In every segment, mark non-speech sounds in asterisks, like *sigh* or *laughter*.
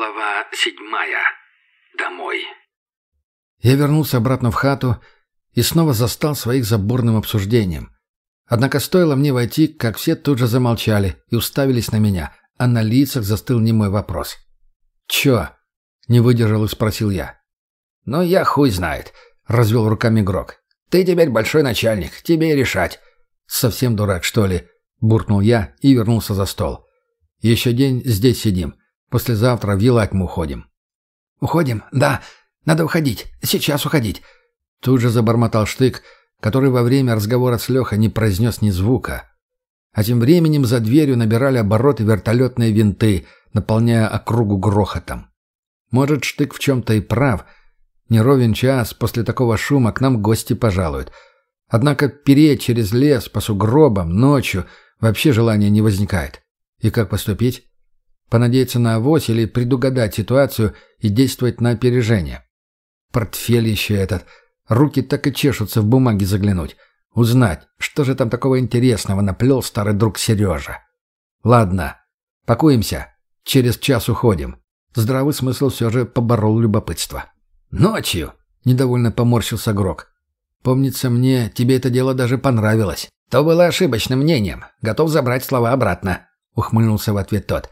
Глава седьмая. Домой. Я вернулся обратно в хату и снова застал своих заборным обсуждением. Однако стоило мне войти, как все тут же замолчали и уставились на меня, а на лицах застыл немой вопрос. «Чё?» — не выдержал и спросил я. «Ну, я хуй знает», — развел руками Грок. «Ты теперь большой начальник, тебе и решать». «Совсем дурак, что ли?» — буркнул я и вернулся за стол. «Еще день здесь сидим. Послезавтра в Елакму уходим». «Уходим? Да. Надо уходить. Сейчас уходить». Тут же забормотал Штык, который во время разговора с Лехой не произнес ни звука. А тем временем за дверью набирали обороты вертолетные винты, наполняя округу грохотом. Может, Штык в чем-то и прав. Не ровен час после такого шума к нам гости пожалуют. Однако переть через лес по сугробам ночью вообще желания не возникает. И как поступить? Понадеяться на авось или предугадать ситуацию и действовать на опережение? Портфель еще этот. Руки так и чешутся в бумаге заглянуть. Узнать, что же там такого интересного наплел старый друг Сережа. Ладно, пакуемся. Через час уходим. Здравый смысл все же поборол любопытство. «Ночью!» — недовольно поморщился Грок. «Помнится мне, тебе это дело даже понравилось». «То было ошибочным мнением. Готов забрать слова обратно», — ухмыльнулся в ответ тот.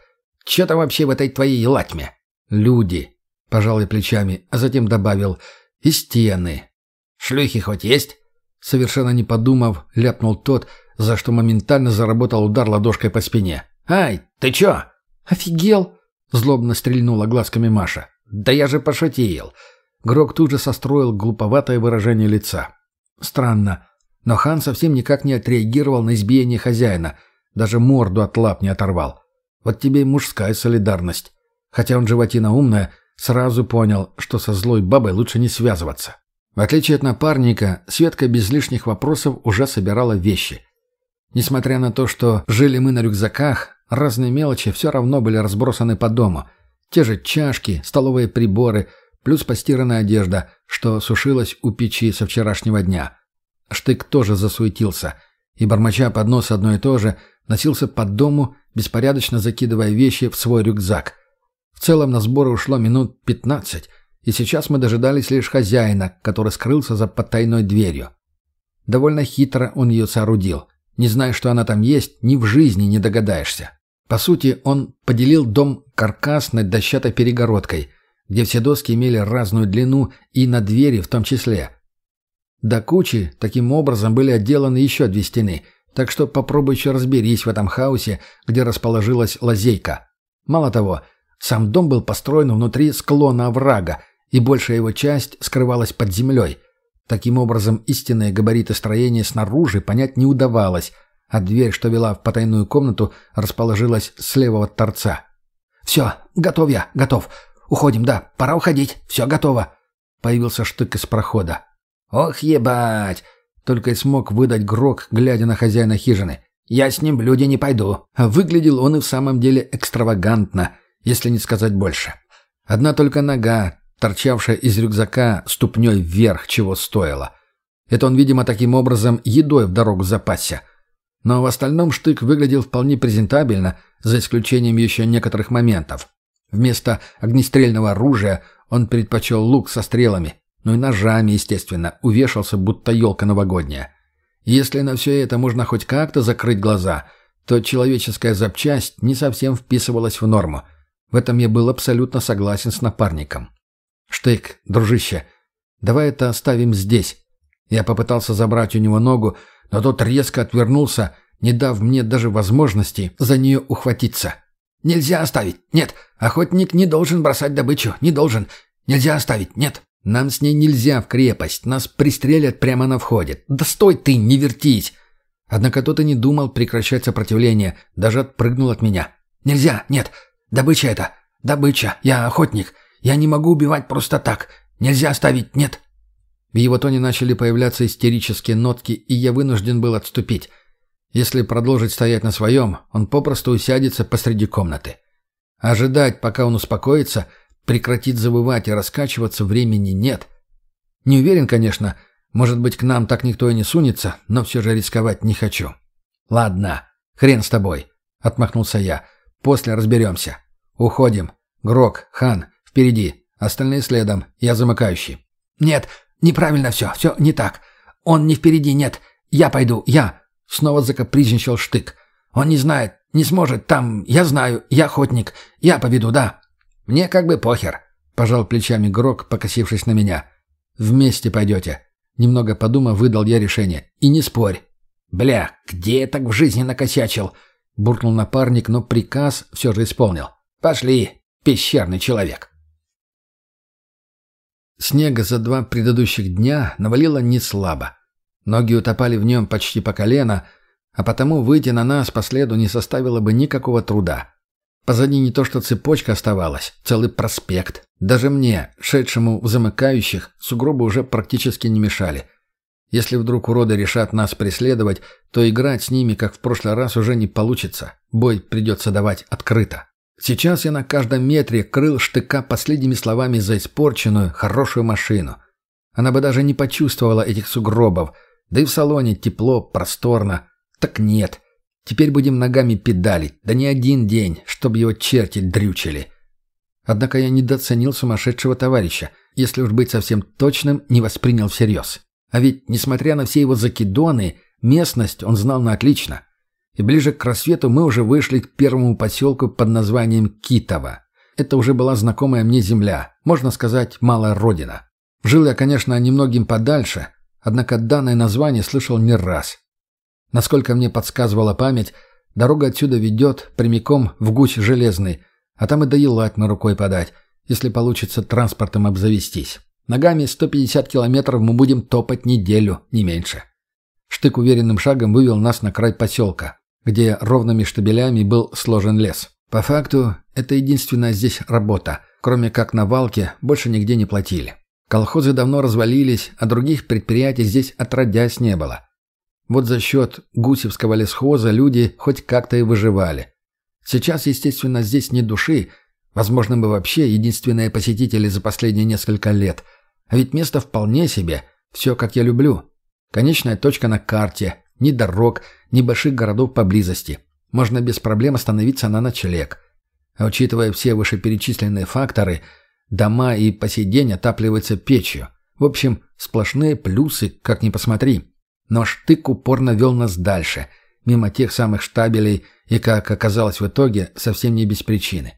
«Че там вообще в этой твоей латьме?» «Люди», — пожал я плечами, а затем добавил, «и стены». «Шлюхи хоть есть?» Совершенно не подумав, ляпнул тот, за что моментально заработал удар ладошкой по спине. «Ай, ты чё?» «Офигел!» — злобно стрельнула глазками Маша. «Да я же пошутил!» Грок тут же состроил глуповатое выражение лица. Странно, но хан совсем никак не отреагировал на избиение хозяина, даже морду от лап не оторвал. Вот тебе и мужская солидарность. Хотя он животина умная, сразу понял, что со злой бабой лучше не связываться. В отличие от напарника, Светка без лишних вопросов уже собирала вещи. Несмотря на то, что жили мы на рюкзаках, разные мелочи все равно были разбросаны по дому. Те же чашки, столовые приборы, плюс постиранная одежда, что сушилась у печи со вчерашнего дня. Штык тоже засуетился, и, бормоча под нос одно и то же, носился под дому, беспорядочно закидывая вещи в свой рюкзак. В целом на сборы ушло минут пятнадцать, и сейчас мы дожидались лишь хозяина, который скрылся за потайной дверью. Довольно хитро он ее соорудил. Не зная, что она там есть, ни в жизни не догадаешься. По сути, он поделил дом каркасной дощатой перегородкой, где все доски имели разную длину и на двери в том числе. До кучи таким образом были отделаны еще две стены, так что попробуй еще разберись в этом хаосе, где расположилась лазейка. Мало того, сам дом был построен внутри склона оврага, и большая его часть скрывалась под землей. Таким образом, истинные габариты строения снаружи понять не удавалось, а дверь, что вела в потайную комнату, расположилась с левого торца. «Все, готов я, готов. Уходим, да, пора уходить, все готово». Появился штык из прохода. «Ох, ебать!» Только и смог выдать Грок, глядя на хозяина хижины. «Я с ним в люди не пойду». А выглядел он и в самом деле экстравагантно, если не сказать больше. Одна только нога, торчавшая из рюкзака ступней вверх, чего стоило. Это он, видимо, таким образом едой в дорогу запасся. Но в остальном штык выглядел вполне презентабельно, за исключением еще некоторых моментов. Вместо огнестрельного оружия он предпочел лук со стрелами, ну и ножами, естественно, увешался, будто елка новогодняя. Если на все это можно хоть как-то закрыть глаза, то человеческая запчасть не совсем вписывалась в норму. В этом я был абсолютно согласен с напарником. «Штык, дружище, давай это оставим здесь». Я попытался забрать у него ногу, но тот резко отвернулся, не дав мне даже возможности за нее ухватиться. «Нельзя оставить! Нет! Охотник не должен бросать добычу! Не должен! Нельзя оставить! Нет!» «Нам с ней нельзя в крепость! Нас пристрелят прямо на входе! Да стой ты, не вертись!» Однако тот и не думал прекращать сопротивление, даже отпрыгнул от меня. «Нельзя! Нет! Добыча это! Добыча! Я охотник! Я не могу убивать просто так. Нельзя оставить, нет». В его тоне начали появляться истерические нотки, и я вынужден был отступить. Если продолжить стоять на своем, он попросту усядется посреди комнаты. Ожидать, пока он успокоится, прекратит завывать и раскачиваться, времени нет. Не уверен, конечно, может быть, к нам так никто и не сунется, но все же рисковать не хочу. «Ладно, хрен с тобой», — отмахнулся я. «После разберемся. Уходим. Грок, Хан, впереди. Остальные следом. Я замыкающий». «Нет, неправильно все. Все не так. Он не впереди, нет. Я пойду, я». Снова закапризничал Штык. «Он не знает, не сможет. Там, я знаю, я охотник. Я поведу, да». «Мне как бы похер», — пожал плечами Грок, покосившись на меня. «Вместе пойдете». Немного подумав, выдал я решение. «И не спорь». «Бля, где я так в жизни накосячил?» — буркнул напарник, но приказ все же исполнил. «Пошли, пещерный человек». Снега за два предыдущих дня навалило не слабо. Ноги утопали в нем почти по колено, а потому выйти на нас по следу не составило бы никакого труда. Позади не то что цепочка оставалась, целый проспект. Даже мне, шедшему в замыкающих, сугробы уже практически не мешали. Если вдруг уроды решат нас преследовать, то играть с ними, как в прошлый раз, уже не получится. Бой придется давать открыто. Сейчас я на каждом метре крыл штыка последними словами за испорченную, хорошую машину. Она бы даже не почувствовала этих сугробов, да и в салоне тепло, просторно. Так нет. Теперь будем ногами педалить, да не один день, чтобы его черти дрючили. Однако я недооценил сумасшедшего товарища, если уж быть совсем точным, не воспринял всерьез. А ведь, несмотря на все его закидоны, местность он знал на отлично. И ближе к рассвету мы уже вышли к первому поселку под названием Китово. Это уже была знакомая мне земля, можно сказать, малая родина. Жил я, конечно, немногим подальше, однако данное название слышал не раз. Насколько мне подсказывала память, дорога отсюда ведет прямиком в гусь железный, а там и до Елатьмы рукой подать, если получится транспортом обзавестись. Ногами 150 километров мы будем топать неделю, не меньше. Штык уверенным шагом вывел нас на край поселка где ровными штабелями был сложен лес. По факту, это единственная здесь работа. Кроме как на валке, больше нигде не платили. Колхозы давно развалились, а других предприятий здесь отродясь не было. Вот за счет гусевского лесхоза люди хоть как-то и выживали. Сейчас, естественно, здесь не души, возможно, мы вообще единственные посетители за последние несколько лет. А ведь место вполне себе, все как я люблю. Конечная точка на карте, ни дорог, ни больших городов поблизости. Можно без проблем остановиться на ночлег. А учитывая все вышеперечисленные факторы, дома и по сей день отапливаются печью. В общем, сплошные плюсы, как ни посмотри. Но штык упорно вел нас дальше, мимо тех самых штабелей, и, как оказалось в итоге, совсем не без причины.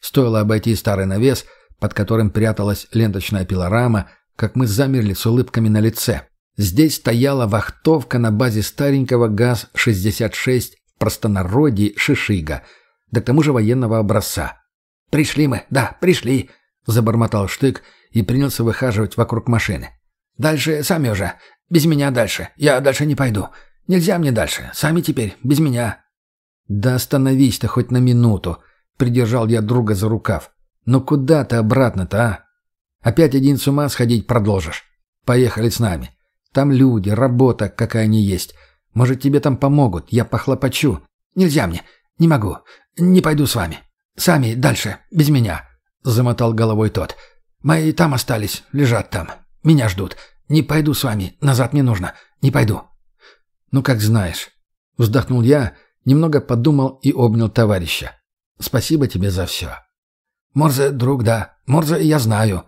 Стоило обойти старый навес, под которым пряталась ленточная пилорама, как мы замерли с улыбками на лице. Здесь стояла вахтовка на базе старенького ГАЗ-66 в простонародье «Шишига», да к тому же военного образца. «Пришли мы, да, пришли», — забормотал Штык и принялся выхаживать вокруг машины. «Дальше сами уже. Без меня дальше. Я дальше не пойду. Нельзя мне дальше. Сами теперь, без меня». «Да остановись ты хоть на минуту», — придержал я друга за рукав. «Ну куда ты обратно-то, а? Опять один с ума сходить продолжишь. Поехали с нами. Там люди, работа, какая они есть. Может, тебе там помогут, я похлопочу. Нельзя мне. Не могу. Не пойду с вами. Сами дальше, без меня. Замотал головой тот. Мои там остались, лежат там. Меня ждут. Не пойду с вами, назад не нужно. Не пойду. Ну, как знаешь. Вздохнул я, немного подумал и обнял товарища. Спасибо тебе за все. Морзе, друг, да. Морзе я знаю.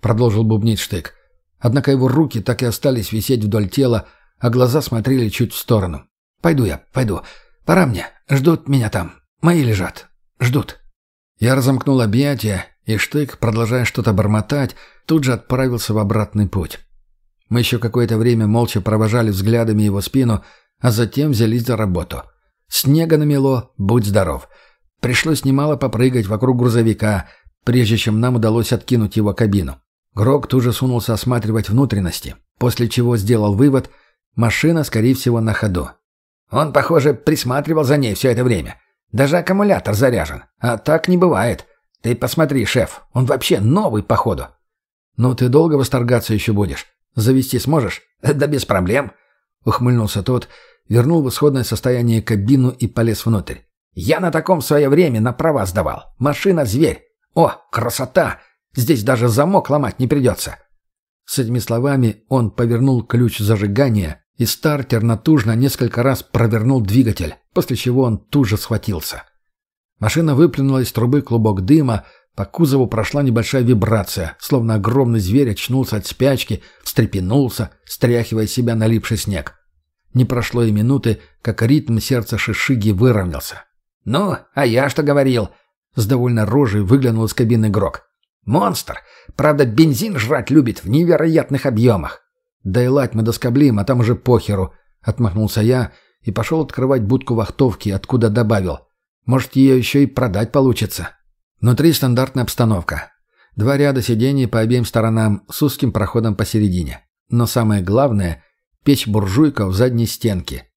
Продолжил бубнить Штык. Однако его руки так и остались висеть вдоль тела, а глаза смотрели чуть в сторону. «Пойду я, пойду. Пора мне. Ждут меня там. Мои лежат. Ждут». Я разомкнул объятия, и Штык, продолжая что-то бормотать, тут же отправился в обратный путь. Мы еще какое-то время молча провожали взглядами его спину, а затем взялись за работу. Снега намело, будь здоров. Пришлось немало попрыгать вокруг грузовика, прежде чем нам удалось откинуть его кабину. Грок тут же сунулся осматривать внутренности, после чего сделал вывод – машина, скорее всего, на ходу. Он, похоже, присматривал за ней все это время. Даже аккумулятор заряжен. А так не бывает. Ты посмотри, шеф, он вообще новый, походу. Ну, ты долго восторгаться еще будешь? Завести сможешь? *laughs* Да без проблем. Ухмыльнулся тот, вернул в исходное состояние кабину и полез внутрь. Я на таком в свое время на права сдавал. Машина – зверь. О, красота! Здесь даже замок ломать не придется». С этими словами он повернул ключ зажигания, и стартер натужно несколько раз провернул двигатель, после чего он тут же схватился. Машина выплюнула из трубы клубок дыма, По кузову прошла небольшая вибрация, словно огромный зверь очнулся от спячки, встрепенулся, стряхивая себя налипший снег. Не прошло и минуты, как ритм сердца Шишиги выровнялся. «Ну, а я что говорил?» С довольно рожей выглянул из кабины Грок. «Монстр! Правда, бензин жрать любит в невероятных объемах!» «Да и лать мы доскоблим, а там уже похеру!» — отмахнулся я и пошел открывать будку вахтовки, откуда добавил. «Может, ее еще и продать получится?» Внутри стандартная обстановка. Два ряда сидений по обеим сторонам с узким проходом посередине. Но самое главное — печь-буржуйка в задней стенке.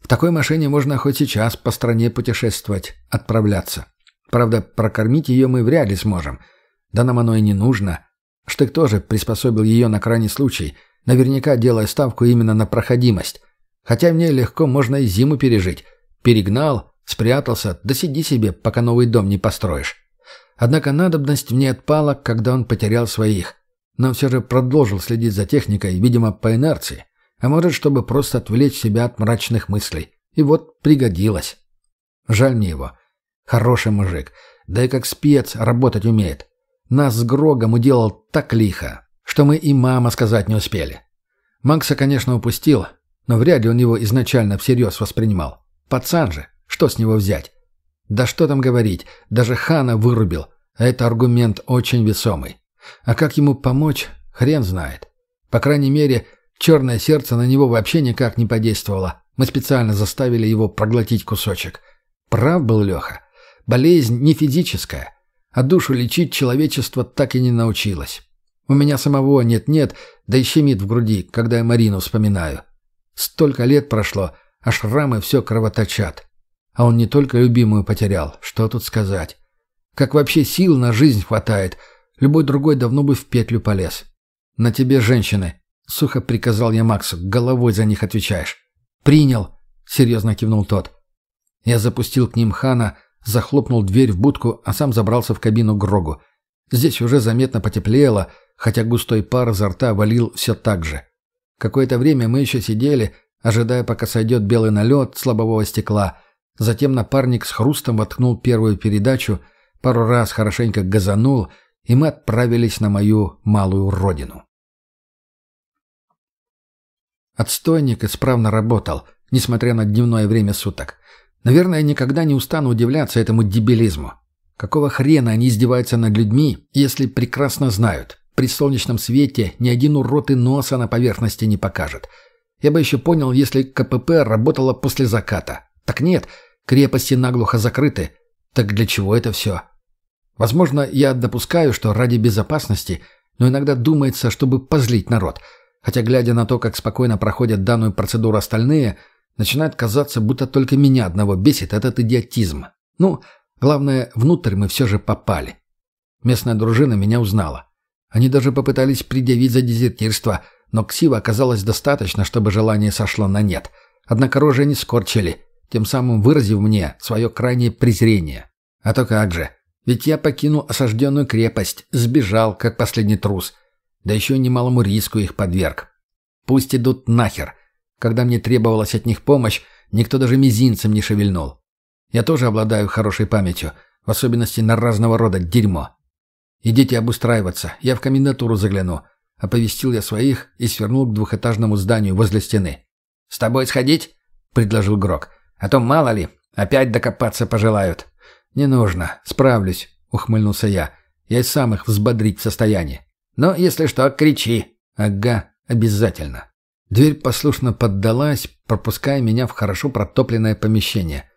В такой машине можно хоть сейчас по стране путешествовать, отправляться. Правда, прокормить ее мы вряд ли сможем. Да нам оно и не нужно. Штык тоже приспособил ее на крайний случай, наверняка делая ставку именно на проходимость. Хотя в ней легко можно и зиму пережить. Перегнал, спрятался, да сиди себе, пока новый дом не построишь. Однако надобность в ней отпала, когда он потерял своих. Но все же продолжил следить за техникой, видимо, по инерции. А может, чтобы просто отвлечь себя от мрачных мыслей. И вот пригодилось. Жаль мне его. Хороший мужик. Да и как спец работать умеет. Нас с Грогом уделал так лихо, что мы и мама сказать не успели. Макса, конечно, упустил, но вряд ли он его изначально всерьез воспринимал. Пацан же, что с него взять? Да что там говорить, даже Хана вырубил, это аргумент очень весомый. А как ему помочь, хрен знает. По крайней мере, Черное сердце на него вообще никак не подействовало. Мы специально заставили его проглотить кусочек. Прав был Леха. Болезнь не физическая, а душу лечить человечество так и не научилось. У меня самого нет-нет, да и щемит в груди, когда я Марину вспоминаю. Столько лет прошло, а шрамы все кровоточат. А он не только любимую потерял, что тут сказать. Как вообще сил на жизнь хватает, любой другой давно бы в петлю полез. На тебе женщины, — сухо приказал я Максу. «Головой за них отвечаешь». «Принял», — серьезно кивнул тот. Я запустил к ним Хана, захлопнул дверь в будку, а сам забрался в кабину Грогу. Здесь уже заметно потеплело, хотя густой пар изо рта валил все так же. Какое-то время мы еще сидели, ожидая, пока сойдет белый налет с лобового стекла. Затем напарник с хрустом воткнул первую передачу, пару раз хорошенько газанул, и мы отправились на мою малую родину. Отстойник исправно работал, несмотря на дневное время суток. Наверное, никогда не устану удивляться этому дебилизму. Какого хрена они издеваются над людьми, если прекрасно знают, при солнечном свете ни один урод и носа на поверхности не покажет. Я бы еще понял, если КПП работала после заката. Так нет, крепости наглухо закрыты. Так для чего это все? Возможно, я допускаю, что ради безопасности, но иногда думается, чтобы позлить народ – Хотя, глядя на то, как спокойно проходят данную процедуру остальные, начинает казаться, будто только меня одного бесит этот идиотизм. Ну, главное, внутрь мы все же попали. Местная дружина меня узнала. Они даже попытались предъявить за дезертирство, но ксива оказалось достаточно, чтобы желание сошло на нет. Однако рожи не скорчили, тем самым выразив мне свое крайнее презрение. А то как же, ведь я покинул осажденную крепость, сбежал, как последний трус – да еще немалому риску их подверг. Пусть идут нахер. Когда мне требовалась от них помощь, никто даже мизинцем не шевельнул. Я тоже обладаю хорошей памятью, в особенности на разного рода дерьмо. Идите обустраиваться, я в комендатуру загляну. Оповестил я своих и свернул к двухэтажному зданию возле стены. «С тобой сходить?» — предложил Грок. «А то, мало ли, опять докопаться пожелают». «Не нужно, справлюсь», — ухмыльнулся я. «Я и сам их взбодрить в состоянии». Но, если что, кричи. Ага, обязательно. Дверь послушно поддалась, пропуская меня в хорошо протопленное помещение.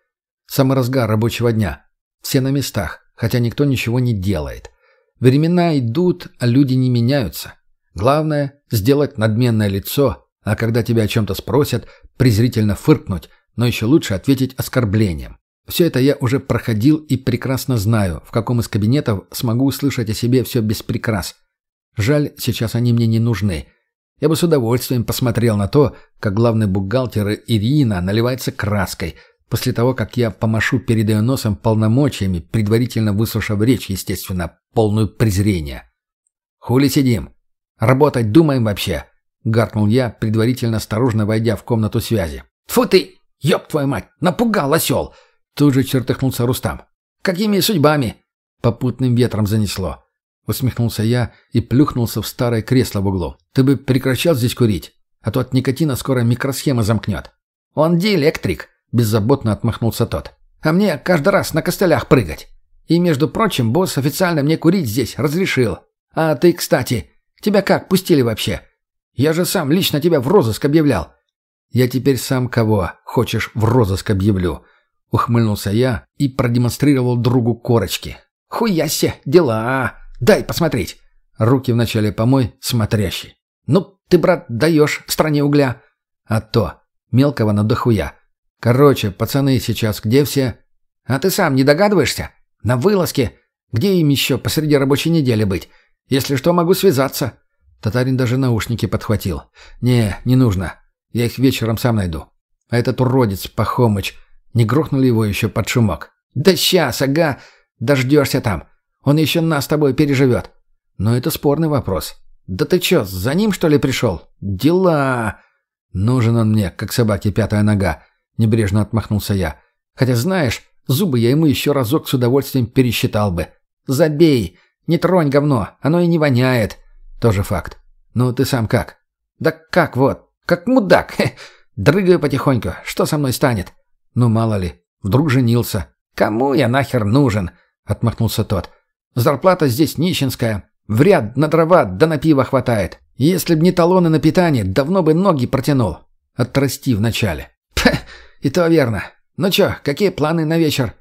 Самый разгар рабочего дня. Все на местах, хотя никто ничего не делает. Времена идут, а люди не меняются. Главное — сделать надменное лицо, а когда тебя о чем-то спросят, презрительно фыркнуть, но еще лучше ответить оскорблением. Все это я уже проходил и прекрасно знаю, в каком из кабинетов смогу услышать о себе все без прикрас — Жаль, сейчас они мне не нужны. Я бы с удовольствием посмотрел на то, как главный бухгалтер Ирина наливается краской, после того, как я помашу перед ее носом полномочиями, предварительно выслушав речь, естественно, полную презрения. «Хули сидим? Работать думаем вообще?» — гаркнул я, предварительно осторожно войдя в комнату связи. «Тьфу ты! Ёб твою мать! Напугал осел!» Тут же чертыхнулся Рустам. «Какими судьбами?» попутным ветром занесло. Усмехнулся я и плюхнулся в старое кресло в углу. Ты бы прекращал здесь курить, а то от никотина скоро микросхема замкнет. Он диэлектрик, беззаботно отмахнулся тот. А мне каждый раз на костылях прыгать. И, между прочим, босс официально мне курить здесь разрешил. А ты, кстати, тебя как пустили вообще? Я же сам лично тебя в розыск объявлял. Я теперь сам кого хочешь в розыск объявлю. Ухмыльнулся я и продемонстрировал другу корочки. Хуясе, дела. Дай посмотреть. Руки вначале помой, смотрящий. Ну, ты, брат, даешь в стране угля. А то. Мелкого на дохуя. Короче, пацаны сейчас где все? А ты сам не догадываешься? На вылазке. Где им еще посреди рабочей недели быть? Если что, могу связаться. Татарин даже наушники подхватил. «Не, не нужно. Я их вечером сам найду. А этот уродец, Пахомыч, не грохнули его еще под шумок?» «Да сейчас, ага. Дождешься там. Он еще нас с тобой переживет». «Но это спорный вопрос». «Да ты че, за ним, что ли, пришел? Дела!» «Нужен он мне, как собаке пятая нога», — небрежно отмахнулся я. «Хотя, знаешь, зубы я ему еще разок с удовольствием пересчитал бы». «Забей! Не тронь говно, оно и не воняет». «Тоже факт. Ну, ты сам как?» «Да как вот, как мудак. *laughs* Хе. Дрыгаю потихоньку. Что со мной станет?» «Ну, мало ли. Вдруг женился». «Кому я нахер нужен?» — отмахнулся тот. «Зарплата здесь нищенская. В ряд на дрова да на пиво хватает. Если б не талоны на питание, давно бы ноги протянул. Отрасти вначале». «Пх, и то верно. Ну чё, какие планы на вечер?»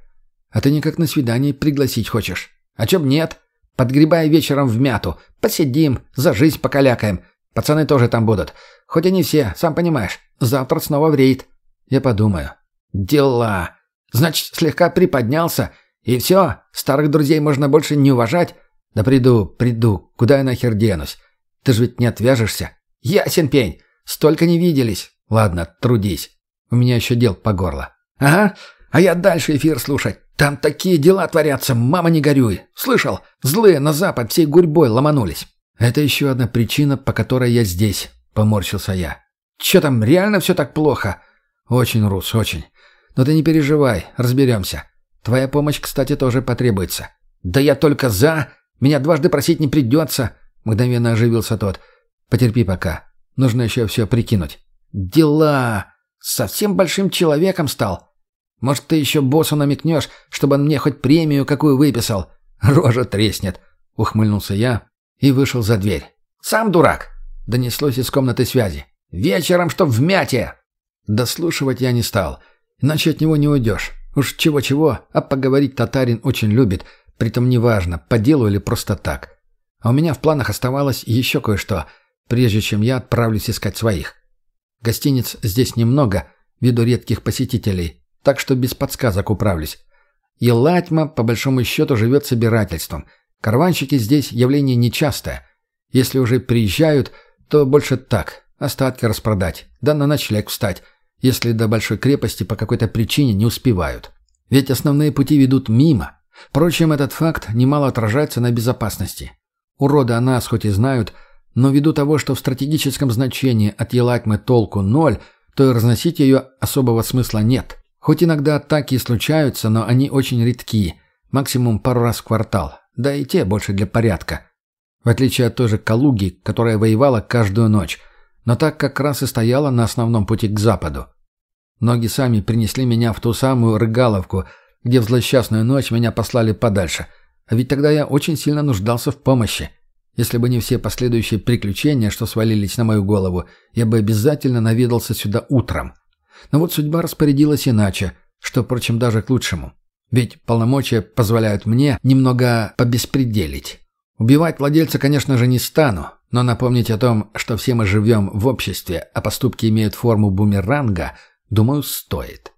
«А ты никак на свидание пригласить хочешь?» «А чё б нет? Подгребай вечером в мяту. Посидим, за жизнь покалякаем. Пацаны тоже там будут. Хоть и не все, сам понимаешь. Завтра снова в рейд. Я подумаю. Дела. Значит, слегка приподнялся. И все, старых друзей можно больше не уважать. Да приду, приду. Куда я нахер денусь? Ты же ведь не отвяжешься. Ясен пень. Столько не виделись. Ладно, трудись. У меня еще дел по горло. Ага. А я дальше эфир слушать. Там такие дела творятся, мама не горюй. Слышал? Злые на запад всей гурьбой ломанулись. Это еще одна причина, по которой я здесь, поморщился я. Че там, реально все так плохо? Очень, Рус, очень. Но ты не переживай, разберемся. Твоя помощь, кстати, тоже потребуется. Да я только за. Меня дважды просить не придется. Мгновенно оживился тот. Потерпи пока. Нужно еще все прикинуть. Дела. Совсем большим человеком стал. Может, ты еще боссу намекнешь, чтобы он мне хоть премию какую выписал? Рожа треснет. Ухмыльнулся я и вышел за дверь. «Сам дурак!» — донеслось из комнаты связи. «Вечером, чтоб в мяте!» Дослушивать я не стал, иначе от него не уйдешь. Уж чего-чего, а поговорить татарин очень любит, притом неважно, по делу или просто так. А у меня в планах оставалось еще кое-что, прежде чем я отправлюсь искать своих. Гостиниц здесь немного, ввиду редких посетителей, так что без подсказок управлюсь. И Латьма, по большому счету, живет собирательством. Карванщики здесь явление нечастое. Если уже приезжают, то больше так, остатки распродать, да на ночлег встать, если до большой крепости по какой-то причине не успевают. Ведь основные пути ведут мимо. Впрочем, этот факт немало отражается на безопасности. Уроды о нас хоть и знают, но ввиду того, что в стратегическом значении от Елатьмы толку ноль, то и разносить ее особого смысла нет. Хоть иногда атаки и случаются, но они очень редки, максимум пару раз в квартал, да и те больше для порядка. В отличие от той же Калуги, которая воевала каждую ночь, но так как раз и стояла на основном пути к западу. Ноги сами принесли меня в ту самую Рыгаловку, где в злосчастную ночь меня послали подальше. А ведь тогда я очень сильно нуждался в помощи. Если бы не все последующие приключения, что свалились на мою голову, я бы обязательно наведался сюда утром. Но вот судьба распорядилась иначе, что, впрочем, даже к лучшему. Ведь полномочия позволяют мне немного побеспределить. Убивать владельца, конечно же, не стану, но напомнить о том, что все мы живем в обществе, а поступки имеют форму бумеранга, думаю, стоит.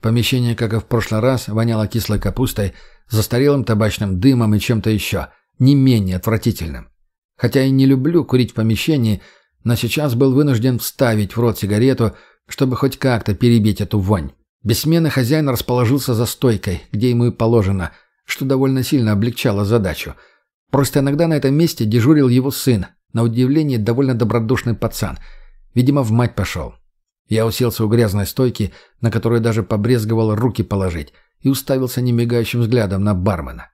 Помещение, как и в прошлый раз, воняло кислой капустой, застарелым табачным дымом и чем-то еще, не менее отвратительным. Хотя и не люблю курить в помещении, но сейчас был вынужден вставить в рот сигарету, чтобы хоть как-то перебить эту вонь. Бессменный хозяин расположился за стойкой, где ему и положено, что довольно сильно облегчало задачу. Просто иногда на этом месте дежурил его сын, на удивление довольно добродушный пацан. Видимо, в мать пошел. Я уселся у грязной стойки, на которую даже побрезговал руки положить, и уставился немигающим взглядом на бармена.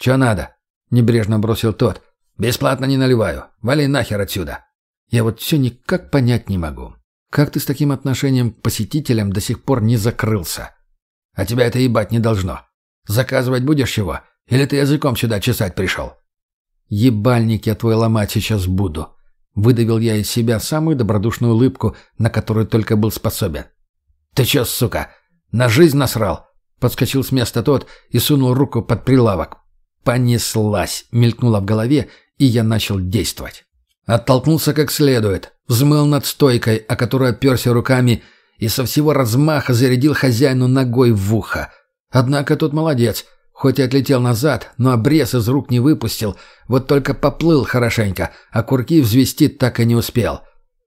«Чё надо?» — небрежно бросил тот. «Бесплатно не наливаю. Вали нахер отсюда». Я вот все никак понять не могу. Как ты с таким отношением к посетителям до сих пор не закрылся? А тебя это ебать не должно. Заказывать будешь чего? Или ты языком сюда чесать пришел?» «Ебальник я твой ломать сейчас буду», — выдавил я из себя самую добродушную улыбку, на которую только был способен. «Ты чё, сука, на жизнь насрал?» Подскочил с места тот и сунул руку под прилавок. «Понеслась!» — мелькнула в голове, и я начал действовать. Оттолкнулся как следует, взмыл над стойкой, о которой оперся руками, и со всего размаха зарядил хозяину ногой в ухо. Однако тот молодец — Хоть и отлетел назад, но обрез из рук не выпустил, вот только поплыл хорошенько, а курки взвести так и не успел.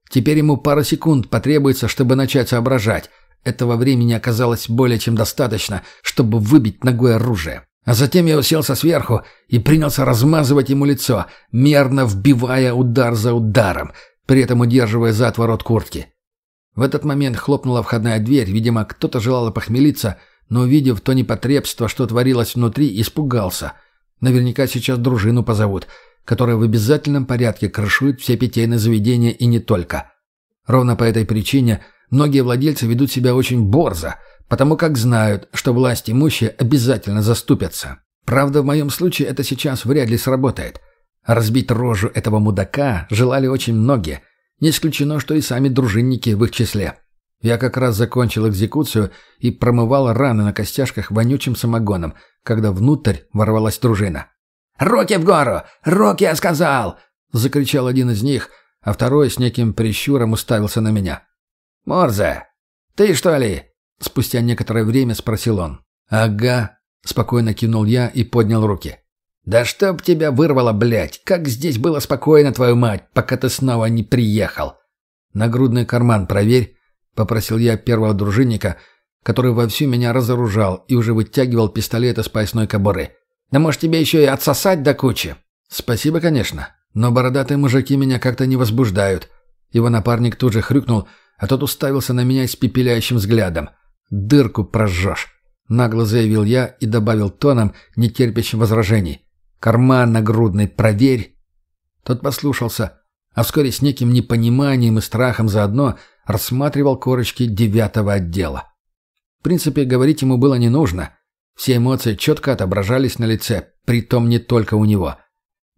Теперь ему пара секунд потребуется, чтобы начать соображать. Этого времени оказалось более чем достаточно, чтобы выбить ногой оружие. А затем я уселся сверху и принялся размазывать ему лицо, мерно вбивая удар за ударом, при этом удерживая за отворот куртки. В этот момент хлопнула входная дверь, видимо, кто-то желал похмелиться — но, увидев то непотребство, что творилось внутри, испугался. Наверняка сейчас дружину позовут, которая в обязательном порядке крышует все питейные заведения и не только. Ровно по этой причине многие владельцы ведут себя очень борзо, потому как знают, что власть имущие обязательно заступятся. Правда, в моем случае это сейчас вряд ли сработает. разбить рожу этого мудака желали очень многие. Не исключено, что и сами дружинники в их числе. Я как раз закончил экзекуцию и промывал раны на костяшках вонючим самогоном, когда внутрь ворвалась дружина. «Руки в гору! Руки, я сказал!» — закричал один из них, а второй с неким прищуром уставился на меня. «Морзе, ты что ли?» — спустя некоторое время спросил он. «Ага», — спокойно кивнул я и поднял руки. «Да чтоб тебя вырвало, блядь! Как здесь было спокойно, твою мать, пока ты снова не приехал!» «Нагрудный карман проверь», — попросил я первого дружинника, который вовсю меня разоружал и уже вытягивал пистолет из поясной кобуры. «Да может тебе еще и отсосать до кучи?» «Спасибо, конечно, но бородатые мужики меня как-то не возбуждают». Его напарник тут же хрюкнул, а тот уставился на меня испепеляющим взглядом. «Дырку прожжешь», — нагло заявил я и добавил тоном, не терпящим возражений. «Карман нагрудный проверь». Тот послушался, а вскоре с неким непониманием и страхом заодно — рассматривал корочки девятого отдела. В принципе, говорить ему было не нужно. Все эмоции четко отображались на лице, притом не только у него.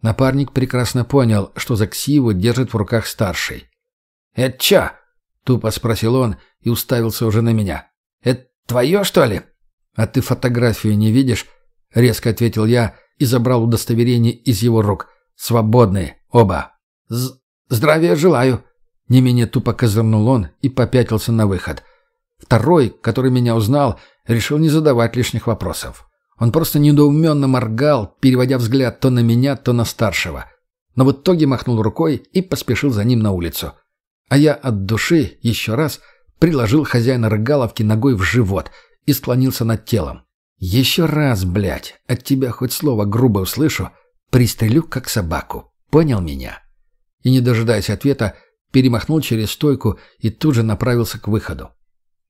Напарник прекрасно понял, что за ксиву держит в руках старший. «Это чё?» — тупо спросил он и уставился уже на меня. «Это твое, что ли?» «А ты фотографию не видишь?» — резко ответил я и забрал удостоверение из его рук. «Свободные, оба». З «Здравия желаю», не менее тупо козырнул он и попятился на выход. Второй, который меня узнал, решил не задавать лишних вопросов. Он просто недоуменно моргал, переводя взгляд то на меня, то на старшего. Но в итоге махнул рукой и поспешил за ним на улицу. А я от души еще раз приложил хозяина рыгаловки ногой в живот и склонился над телом. «Еще раз, блядь, от тебя хоть слово грубо услышу, пристрелю как собаку. Понял меня?» И, не дожидаясь ответа, перемахнул через стойку и тут же направился к выходу.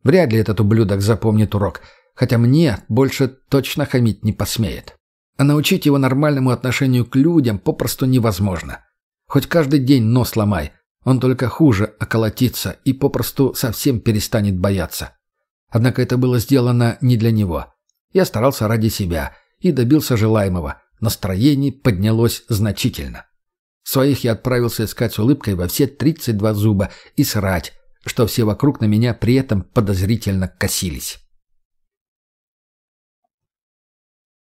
Вряд ли этот ублюдок запомнит урок, хотя мне больше точно хамить не посмеет. А научить его нормальному отношению к людям попросту невозможно. Хоть каждый день нос ломай, он только хуже околотится и попросту совсем перестанет бояться. Однако это было сделано не для него. Я старался ради себя и добился желаемого. Настроение поднялось значительно. Своих я отправился искать с улыбкой во все 32 зуба и срать, что все вокруг на меня при этом подозрительно косились.